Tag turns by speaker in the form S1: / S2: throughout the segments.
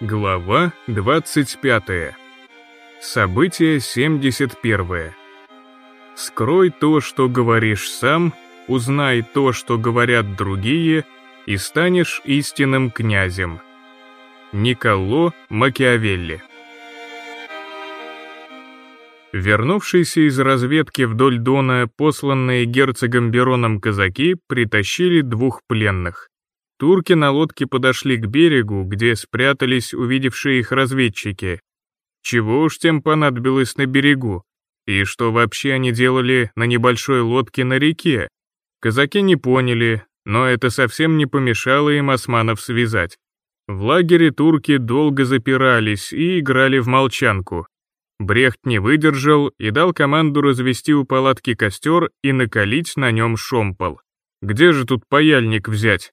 S1: Глава 25. Событие 71. Скрой то, что говоришь сам, узнай то, что говорят другие, и станешь истинным князем. Николо Макиавелли. Вернувшиеся из разведки вдоль Дона, посланные герцогом Бероном казаки, притащили двух пленных. Турки на лодке подошли к берегу, где спрятались увидевшие их разведчики. Чего уж тем понадобилось на берегу? И что вообще они делали на небольшой лодке на реке? Казаки не поняли, но это совсем не помешало им османов связать. В лагере турки долго запирались и играли в молчанку. Брехт не выдержал и дал команду развести у палатки костер и накалить на нем шомпол. Где же тут паяльник взять?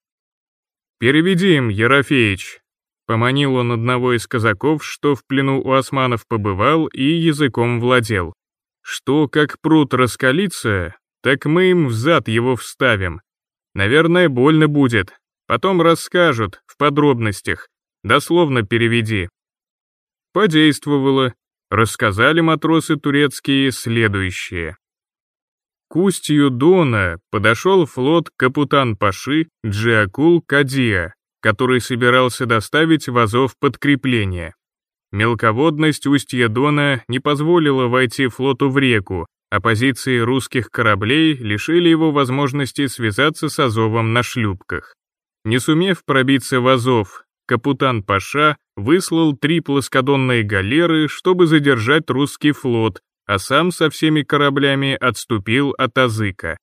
S1: «Переведи им, Ерофеич!» Поманил он одного из казаков, что в плену у османов побывал и языком владел. Что, как пруд раскалится, так мы им в зад его вставим. Наверное, больно будет. Потом расскажут, в подробностях. Дословно переведи. Подействовало. Рассказали матросы турецкие следующее. К устью Дона подошел флот Капутан-Паши Джиакул Кадия, который собирался доставить в Азов подкрепление. Мелководность устья Дона не позволила войти флоту в реку, а позиции русских кораблей лишили его возможности связаться с Азовом на шлюпках. Не сумев пробиться в Азов, капитан Паша выслал три плоскодонные галеры, чтобы задержать русский флот, а сам со всеми кораблями отступил от Азыка.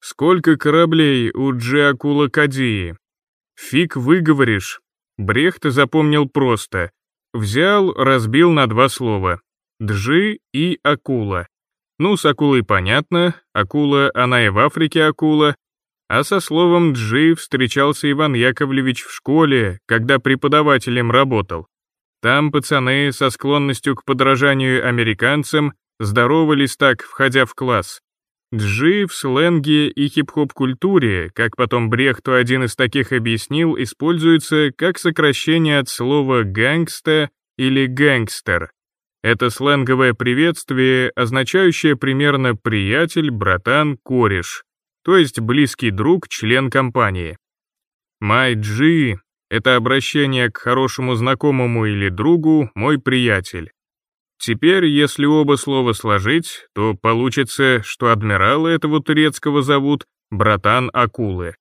S1: «Сколько кораблей у Джиакула Кадии?» «Фиг выговоришь». Брехт запомнил просто. Взял, разбил на два слова. Джи и акула. Ну, с акулой понятно, акула, она и в Африке акула. А со словом «джи» встречался Иван Яковлевич в школе, когда преподавателем работал. Там пацаны со склонностью к подражанию американцам здоровались так, входя в класс. Джи в сленге и хип-хоп-культуре, как потом Брехту один из таких объяснил, используется как сокращение от слова «гангста» или «гэнгстер». Это сленговое приветствие, означающее примерно «приятель», «братан», «кореш», то есть близкий друг, член компании. «Май Джи» Это обращение к хорошему знакомому или другу «мой приятель». Теперь, если оба слова сложить, то получится, что адмирала этого турецкого зовут братан Акулы.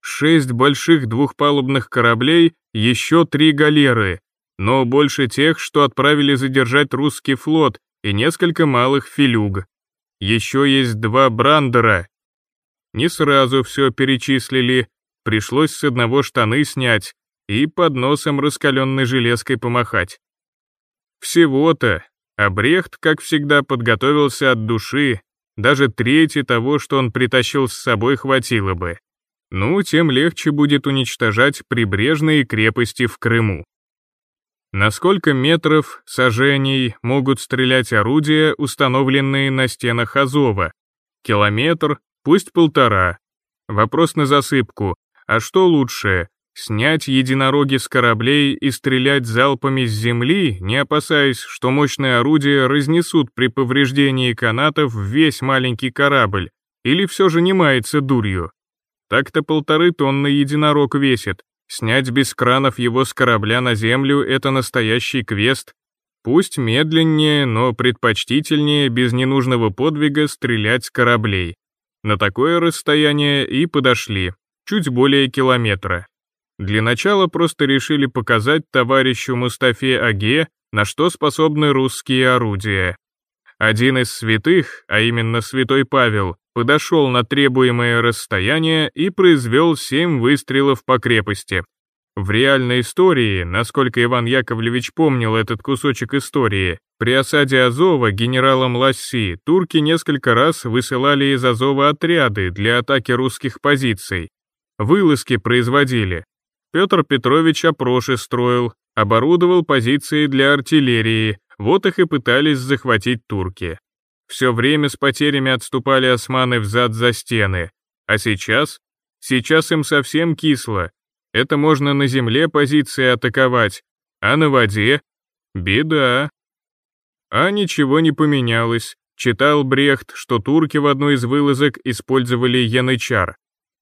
S1: Шесть больших двухпалубных кораблей, еще три галеры, но больше тех, что отправили задержать русский флот, и несколько малых филюг. Еще есть два брандера. Не сразу все перечислили, пришлось с одного штаны снять и под носом раскаленной железкой помахать. Всего-то, а Брехт, как всегда, подготовился от души, даже трети того, что он притащил с собой, хватило бы. Ну, тем легче будет уничтожать прибрежные крепости в Крыму. На сколько метров, сажений, могут стрелять орудия, установленные на стенах Азова? Километр, пусть полтора. Вопрос на засыпку, а что лучше, снять единороги с кораблей и стрелять залпами с земли, не опасаясь, что мощные орудия разнесут при повреждении канатов весь маленький корабль, или все же не мается дурью? Так-то полторы тонны единорог весит, снять без кранов его с корабля на землю — это настоящий квест. Пусть медленнее, но предпочтительнее без ненужного подвига стрелять с кораблей. На такое расстояние и подошли чуть более километра. Для начала просто решили показать товарищу Мустафе Аге, на что способны русские орудия. Один из святых, а именно святой Павел, подошел на требуемое расстояние и произвел семь выстрелов по крепости. В реальной истории, насколько Иван Яковлевич помнил этот кусочек истории, при осаде Азова генералом Ласси турки несколько раз высылали из Азова отряды для атаки русских позиций, Вылазки производили. Петр Петрович опроши строил, оборудовал позиции для артиллерии, вот их и пытались захватить турки. Все время с потерями отступали османы взад за стены. А сейчас? Сейчас им совсем кисло. Это можно на земле позиции атаковать, а на воде — беда. А ничего не поменялось. Читал Брехт, что турки в одной из вылазок использовали янычар.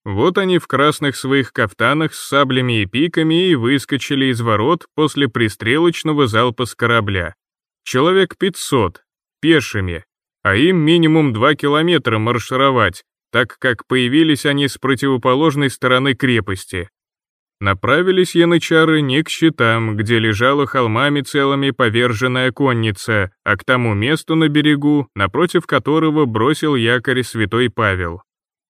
S1: Вот они в красных своих кафтанах с саблями и пиками и выскочили из ворот после пристрелочного залпа с корабля. Человек 500, пешими, а им минимум 2 километра маршировать, так как появились они с противоположной стороны крепости. Направились янычары не к щитам, где лежала холмами целыми поверженная конница, а к тому месту на берегу, напротив которого бросил якорь святой Павел.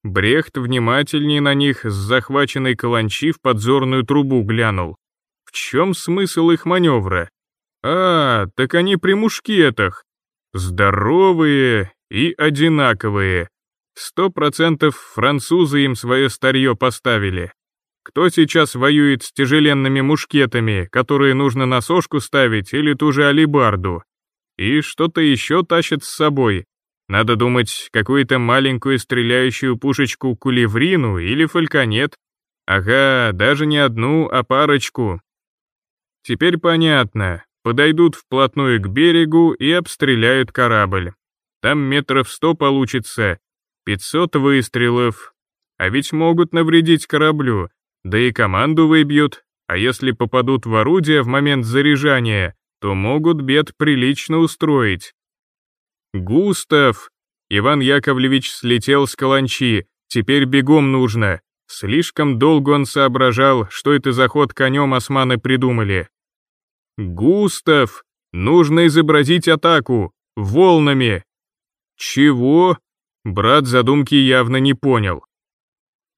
S1: Брехт внимательнее на них с захваченной каланчи в подзорную трубу глянул. В чем смысл их маневра? А, так они при мушкетах. Здоровые и одинаковые. Сто процентов французы им свое старье поставили. Кто сейчас воюет с тяжеленными мушкетами, которые нужно на сошку ставить или ту же алибарду? И что-то еще тащат с собой. Надо думать, какую-то маленькую стреляющую пушечку кулеврину или фальконет. Ага, даже не одну, а парочку. Теперь понятно. Подойдут вплотную к берегу и обстреляют корабль. Там метров сто получится. Пятьсот выстрелов. А ведь могут навредить кораблю, да и команду выбьют, а если попадут в орудие в момент заряжания, то могут бед прилично устроить. «Густав!» Иван Яковлевич слетел с каланчи, теперь бегом нужно. Слишком долго он соображал, что это за ход конем османы придумали. «Густав! Нужно изобразить атаку! Волнами!» «Чего?» Брат задумки явно не понял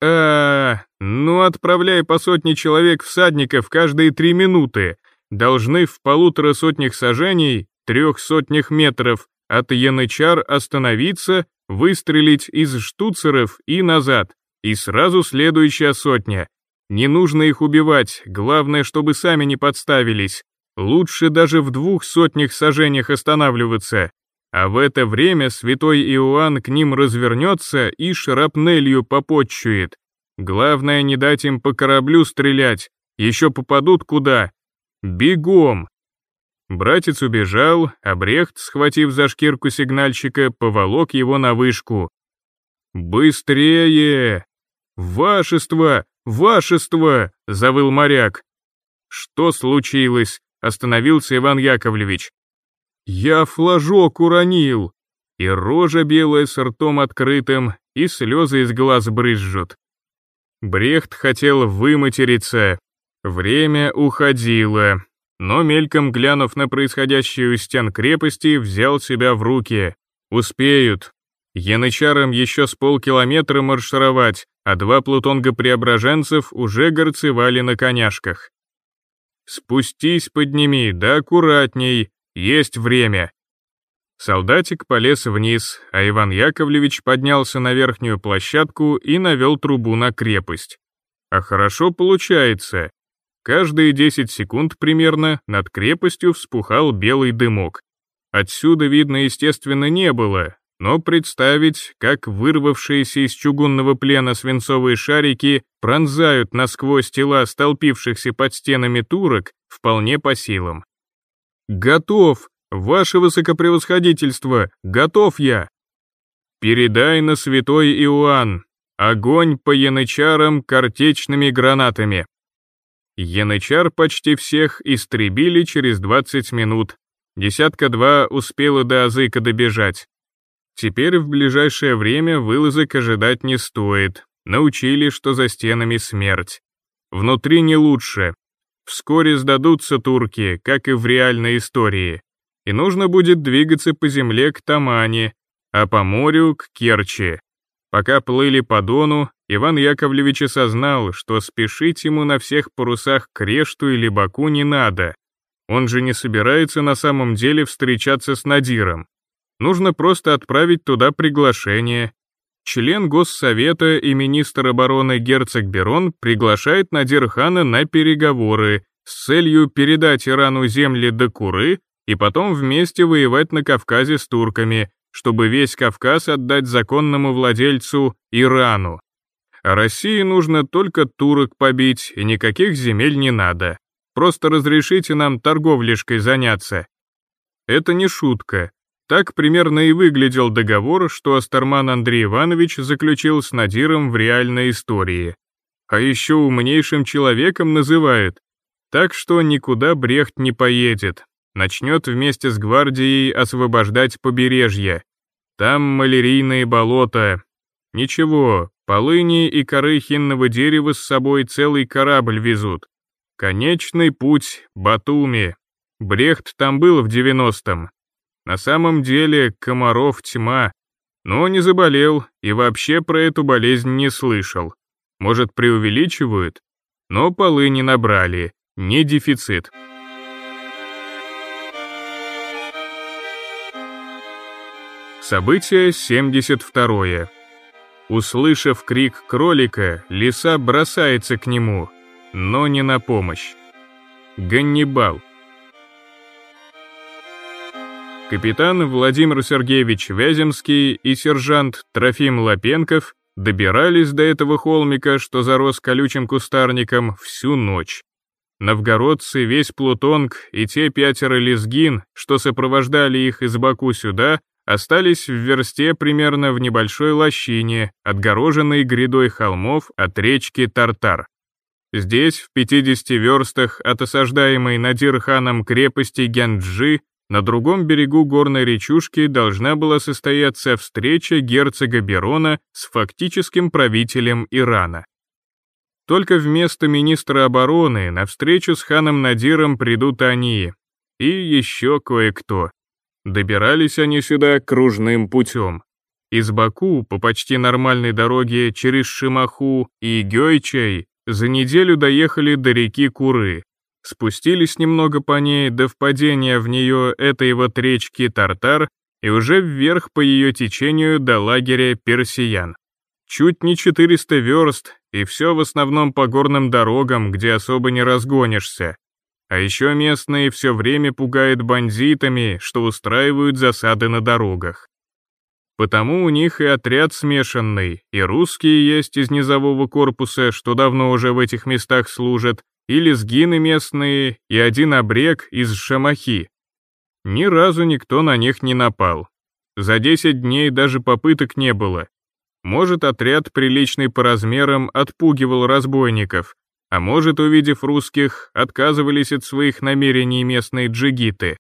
S1: а ну отправляй по сотне человек всадников каждые три минуты. Должны в полутора сотнях сажений, трех сотнях метров от янычар остановиться, выстрелить из штуцеров и назад, и сразу следующая сотня. Не нужно их убивать, главное, чтобы сами не подставились. Лучше даже в двух сотнях сажениях останавливаться. А в это время святой Иоанн к ним развернется и шрапнелью попотчует. Главное не дать им по кораблю стрелять, еще попадут куда. Бегом! Братец убежал, а Брехт, схватив за шкирку сигнальщика, поволок его на вышку. «Быстрее! Вашество! Вашество!» — завыл моряк. «Что случилось?» — остановился Иван Яковлевич. Я флажок уронил. И рожа белая с ртом открытым, и слезы из глаз брызжут. Брехт хотел выматериться. Время уходило. Но мельком глянув на происходящее у стен крепости, взял себя в руки. Успеют. Янычарам еще с полкилометра маршировать, а два плутонга-преображенцев уже горцевали на коняшках. «Спустись, подними, да аккуратней», есть время. Солдатик полез вниз, а Иван Яковлевич поднялся на верхнюю площадку и навел трубу на крепость. А хорошо получается. Каждые 10 секунд примерно над крепостью вспухал белый дымок. Отсюда видно, естественно, не было, но представить, как вырвавшиеся из чугунного плена свинцовые шарики пронзают насквозь тела столпившихся под стенами турок, вполне по силам. «Готов! Ваше высокопревосходительство! Готов я!» «Передай на святой Иоанн! Огонь по янычарам картечными гранатами!» Янычар почти всех истребили через 20 минут. Десятка-два успела до Азыка добежать. Теперь в ближайшее время вылазок ожидать не стоит. Научили, что за стенами смерть. Внутри не лучше, Вскоре сдадутся турки, как и в реальной истории, и нужно будет двигаться по земле к Тамане, а по морю к Керчи. Пока плыли по Дону, Иван Яковлевич осознал, что спешить ему на всех парусах к Решту или Баку не надо. Он же не собирается на самом деле встречаться с Надиром. Нужно просто отправить туда приглашение, член Госсовета и министр обороны герцог Берон приглашает Надирхана на переговоры с целью передать Ирану земли до Куры и потом вместе воевать на Кавказе с турками, чтобы весь Кавказ отдать законному владельцу Ирану. А России нужно только турок побить, и никаких земель не надо. Просто разрешите нам торговлешкой заняться. Это не шутка. Так примерно и выглядел договор, что Астерман Андрей Иванович заключил с Надиром в реальной истории. А еще умнейшим человеком называют. Так что никуда Брехт не поедет. Начнет вместе с гвардией освобождать побережье. Там малярийные болота. Ничего, полыни и коры хинного дерева с собой целый корабль везут. Конечный путь — Батуми. Брехт там был в девяностом. На самом деле комаров тьма, но не заболел и вообще про эту болезнь не слышал. Может, преувеличивают? Но полы не набрали, не дефицит. Событие 72. Услышав крик кролика, лиса бросается к нему, но не на помощь. Ганнибал. Капитан Владимир Сергеевич Вяземский и сержант Трофим Лапенков добирались до этого холмика, что зарос колючим кустарником, всю ночь. Новгородцы, весь Плутонг и те пятеро лезгин, что сопровождали их из Баку сюда, остались в версте примерно в небольшой лощине, отгороженной грядой холмов от речки Тартар. Здесь, в 50 верстах от осаждаемой Надир-ханом крепости Гянджи, на другом берегу горной речушки должна была состояться встреча герцога Берона с фактическим правителем Ирана. Только вместо министра обороны на встречу с ханом Надиром придут они и еще кое-кто. Добирались они сюда кружным путем. Из Баку по почти нормальной дороге через Шимаху и Гёйчай за неделю доехали до реки Куры, спустились немного по ней до впадения в нее этой вот речки Тартар и уже вверх по ее течению до лагеря персиян. Чуть не 400 верст, и все в основном по горным дорогам, где особо не разгонишься. А еще местные все время пугают бандитами, что устраивают засады на дорогах. Потому у них и отряд смешанный, и русские есть из низового корпуса, что давно уже в этих местах служат, и лезгины местные, и один обрек из Шамахи. Ни разу никто на них не напал. За 10 дней даже попыток не было. Может, отряд, приличный по размерам, отпугивал разбойников, а может, увидев русских, отказывались от своих намерений местные джигиты.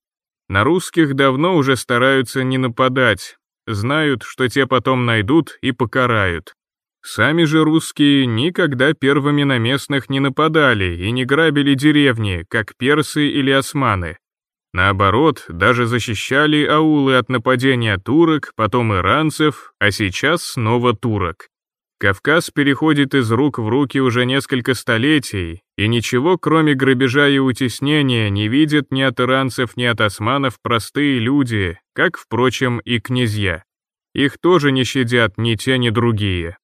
S1: На русских давно уже стараются не нападать, знают, что те потом найдут и покарают. Сами же русские никогда первыми на местных не нападали и не грабили деревни, как персы или османы. Наоборот, даже защищали аулы от нападения турок, потом иранцев, а сейчас снова турок. Кавказ переходит из рук в руки уже несколько столетий, и ничего кроме грабежа и утеснения не видят ни от иранцев, ни от османов простые люди, как, впрочем, и князья. Их тоже не щадят ни те, ни другие.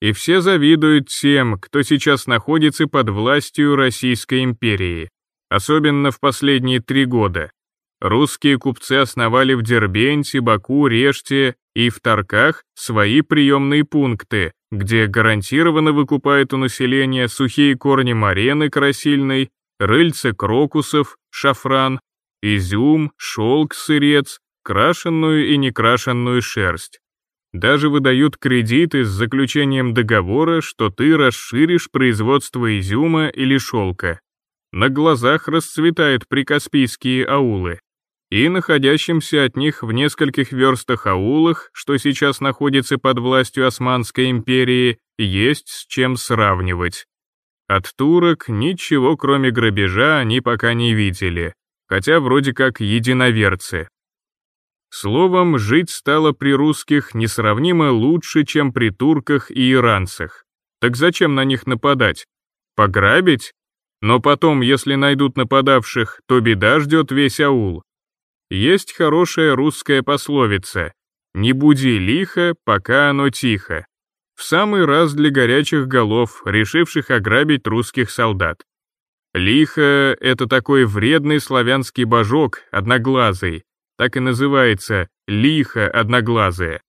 S1: И все завидуют тем, кто сейчас находится под властью Российской империи, особенно в последние три года. Русские купцы основали в Дербенте, Баку, Реште и в Тарках свои приемные пункты, где гарантированно выкупают у населения сухие корни марены красильной, рыльца крокусов, шафран, изюм, шелк, сырец, крашенную и некрашенную шерсть. Даже выдают кредиты с заключением договора, что ты расширишь производство изюма или шелка. На глазах расцветают прикаспийские аулы. И находящимся от них в нескольких верстах аулах, что сейчас находится под властью Османской империи, есть с чем сравнивать. От турок ничего кроме грабежа они пока не видели, хотя вроде как единоверцы. Словом, жить стало при русских несравнимо лучше, чем при турках и иранцах. Так зачем на них нападать? Пограбить? Но потом, если найдут нападавших, то беда ждет весь аул. Есть хорошая русская пословица «Не буди лихо, пока оно тихо». В самый раз для горячих голов, решивших ограбить русских солдат. Лихо — это такой вредный славянский божок, одноглазый, так и называется «лихо одноглазое».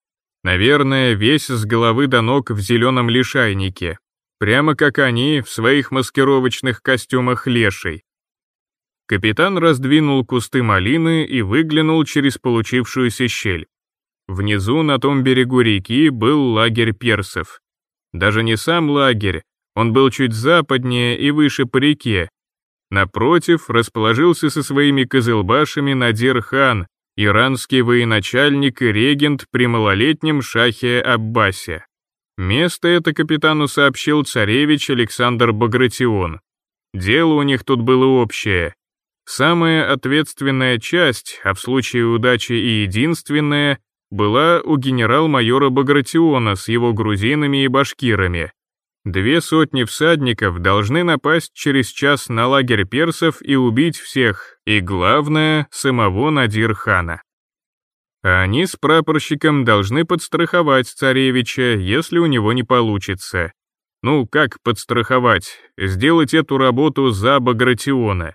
S1: Наверное, весь с головы до ног в зеленом лишайнике, прямо как они в своих маскировочных костюмах лешей. Капитан раздвинул кусты малины и выглянул через получившуюся щель. Внизу, на том берегу реки, был лагерь персов. Даже не сам лагерь, он был чуть западнее и выше по реке. Напротив расположился со своими козылбашами Надир-хан, иранский военачальник и регент при малолетнем шахе Аббасе. Место это капитану сообщил царевич Александр Багратион. Дело у них тут было общее. Самая ответственная часть, а в случае удачи и единственная, была у генерал-майора Багратиона с его грузинами и башкирами. Две сотни всадников должны напасть через час на лагерь персов и убить всех, и главное, самого Надир-хана. А они с прапорщиком должны подстраховать царевича, если у него не получится. Ну, как подстраховать? Сделать эту работу за Багратиона.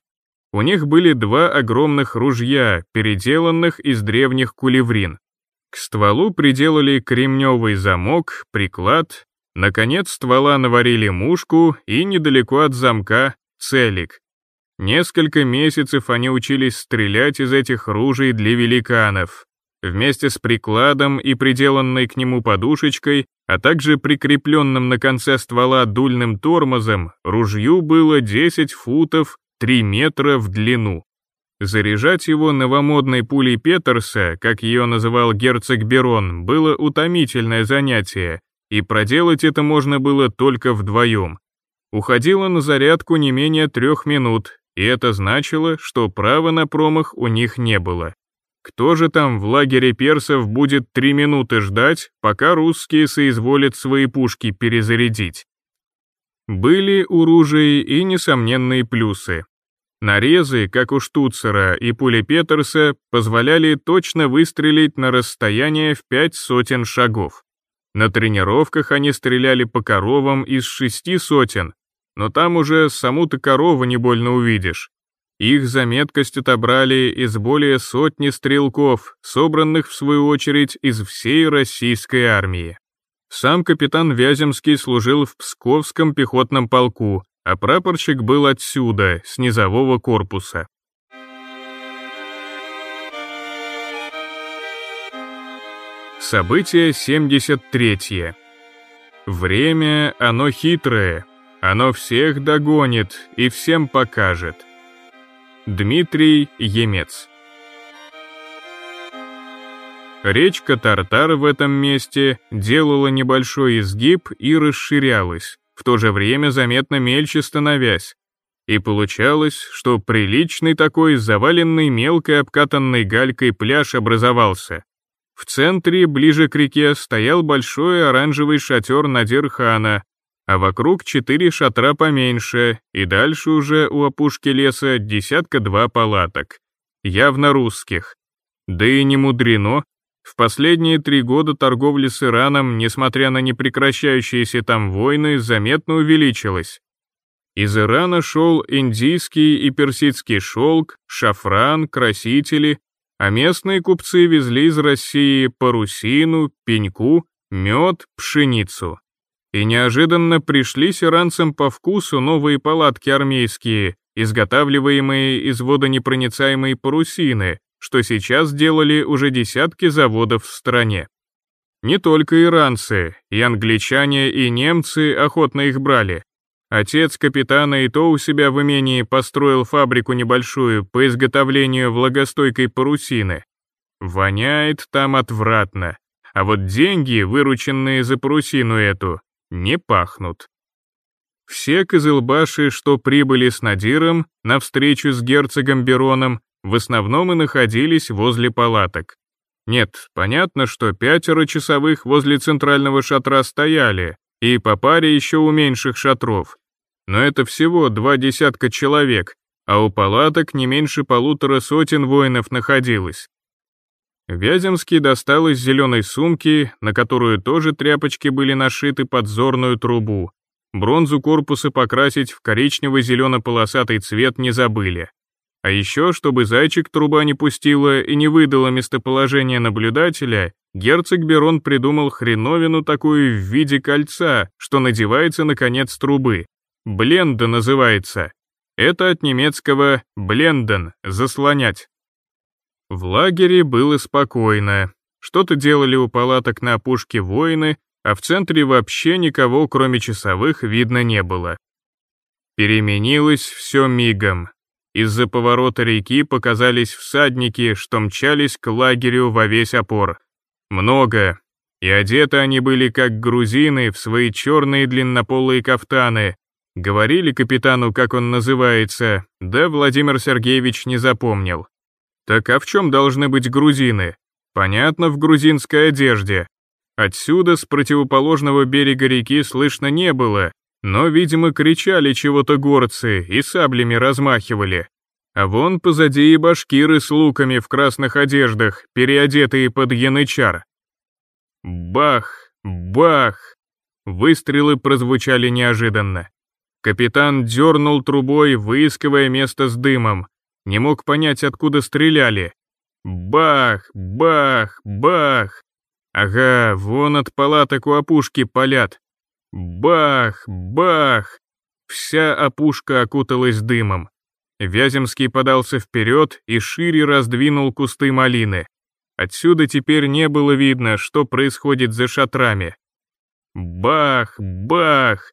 S1: У них были два огромных ружья, переделанных из древних кулеврин. К стволу приделали кремневый замок, приклад, наконец ствола наварили мушку и недалеко от замка — целик. Несколько месяцев они учились стрелять из этих ружей для великанов. Вместе с прикладом и приделанной к нему подушечкой, а также прикрепленным на конце ствола дульным тормозом, ружью было 10 футов 3 метра в длину. Заряжать его новомодной пулей Петерса, как ее называл герцог Берон, было утомительное занятие, и проделать это можно было только вдвоем. Уходило на зарядку не менее трех минут, и это значило, что права на промах у них не было. Кто же там в лагере персов будет три минуты ждать, пока русские соизволят свои пушки перезарядить? Были у ружей и несомненные плюсы. Нарезы, как у Штуцера и пули Петерса, позволяли точно выстрелить на расстояние в пять сотен шагов. На тренировках они стреляли по коровам из шести сотен, но там уже саму-то корову не больно увидишь. Их за меткость отобрали из более сотни стрелков, собранных в свою очередь из всей российской армии. Сам капитан Вяземский служил в Псковском пехотном полку, а прапорщик был отсюда, с низового корпуса. Событие 73. Время, оно хитрое, оно всех догонит и всем покажет. Дмитрий Емец Речка Тартар в этом месте делала небольшой изгиб и расширялась, в то же время заметно мельче становясь. И получалось, что приличный такой заваленный мелкой обкатанной галькой пляж образовался. В центре, ближе к реке, стоял большой оранжевый шатер Надирхана, а вокруг четыре шатра поменьше, и дальше уже у опушки леса десятка-два палаток, явно русских. Да и не мудрено, в последние три года торговля с Ираном, несмотря на непрекращающиеся там войны, заметно увеличилась. Из Ирана шел индийский и персидский шелк, шафран, красители, а местные купцы везли из России парусину, пеньку, мед, пшеницу. И неожиданно пришлись иранцам по вкусу новые палатки армейские, изготавливаемые из водонепроницаемой парусины, что сейчас делали уже десятки заводов в стране. Не только иранцы, и англичане, и немцы охотно их брали. Отец капитана и то у себя в имении построил фабрику небольшую по изготовлению влагостойкой парусины. Воняет там отвратно, а вот деньги, вырученные за парусину эту, не пахнут. Все козылбаши, что прибыли с Надиром на встречу с герцогом Бероном, в основном и находились возле палаток. Нет, понятно, что пятеро часовых возле центрального шатра стояли, и по паре еще у меньших шатров. Но это всего два десятка человек, а у палаток не меньше полутора сотен воинов находилось. Вяземский достал из зеленой сумки, на которую тоже тряпочки были нашиты подзорную трубу. Бронзу корпуса покрасить в коричнево-зелено-полосатый цвет не забыли. А еще, чтобы зайчик труба не пустила и не выдала местоположение наблюдателя, герцог Берон придумал хреновину такую в виде кольца, что надевается на конец трубы. Бленда называется. Это от немецкого «бленден» — «заслонять». В лагере было спокойно. Что-то делали у палаток на опушке воины, а в центре вообще никого, кроме часовых, видно не было. Переменилось все мигом. Из-за поворота реки показались всадники, что мчались к лагерю во весь опор. Много. И одеты они были как грузины в свои черные длиннополые кафтаны. Говорили капитану, как он называется, да Владимир Сергеевич не запомнил. Так а в чем должны быть грузины? Понятно, в грузинской одежде. Отсюда, с противоположного берега реки, слышно не было, но, видимо, кричали чего-то горцы и саблями размахивали. А вон позади и башкиры с луками в красных одеждах, переодетые под янычар. Бах, бах! Выстрелы прозвучали неожиданно. Капитан дернул трубой, выискивая место с дымом. Не мог понять, откуда стреляли. Бах, бах, бах! Ага, вон от палаток у опушки палят. Бах, бах! Вся опушка окуталась дымом. Вяземский подался вперед и шире раздвинул кусты малины. Отсюда теперь не было видно, что происходит за шатрами. Бах, бах!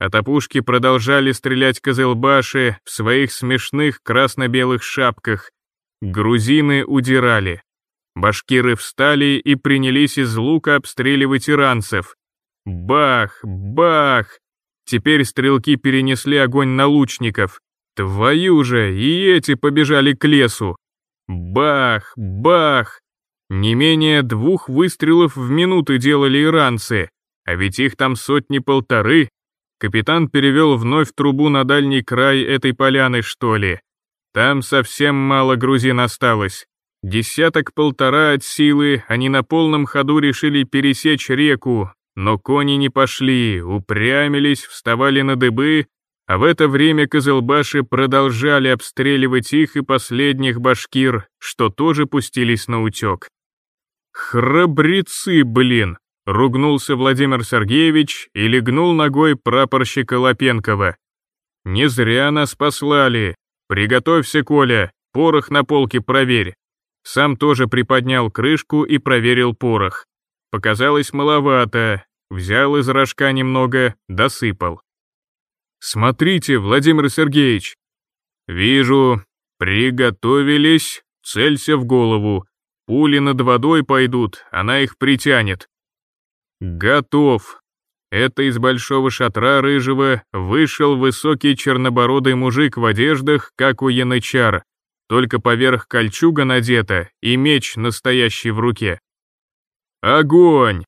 S1: От опушки продолжали стрелять козылбаши в своих смешных красно-белых шапках. Грузины удирали. Башкиры встали и принялись из лука обстреливать иранцев. Бах, бах! Теперь стрелки перенесли огонь на лучников. Твою же, и эти побежали к лесу. Бах, бах! Не менее двух выстрелов в минуту делали иранцы, а ведь их там сотни-полторы. Капитан перевел вновь трубу на дальний край этой поляны, что ли. Там совсем мало грузин осталось. Десяток-полтора от силы они на полном ходу решили пересечь реку, но кони не пошли, упрямились, вставали на дыбы, а в это время козылбаши продолжали обстреливать их и последних башкир, что тоже пустились на утек. «Храбрецы, блин!» — ругнулся Владимир Сергеевич и легнул ногой прапорщика Лапенкова. «Не зря нас послали. Приготовься, Коля, порох на полке проверь». Сам тоже приподнял крышку и проверил порох. Показалось маловато, взял из рожка немного, досыпал. «Смотрите, Владимир Сергеевич!» «Вижу. Приготовились. Целься в голову. Пули над водой пойдут, она их притянет». «Готов». Это из большого шатра рыжего вышел высокий чернобородый мужик в одеждах, как у янычар, только поверх кольчуга надета и меч настоящий в руке. Огонь!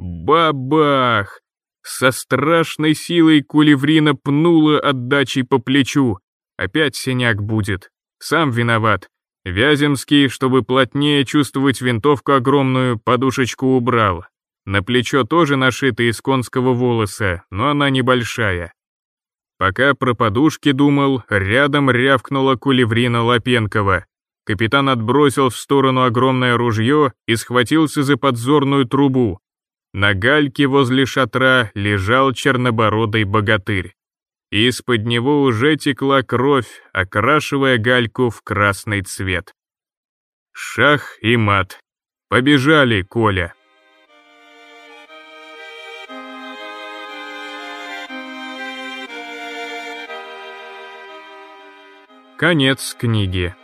S1: Бабах! Со страшной силой кулеврина пнула отдачей по плечу. Опять синяк будет. Сам виноват. Вяземский, чтобы плотнее чувствовать винтовку огромную, подушечку убрал. На плечо тоже нашито из конского волоса, но она небольшая. Пока про подушки думал, рядом рявкнула кулеврина Лапенкова. Капитан отбросил в сторону огромное ружье и схватился за подзорную трубу. На гальке возле шатра лежал чернобородый богатырь. Из-под него уже текла кровь, окрашивая гальку в красный цвет. Шах и мат. Побежали, Коля. Конец книги.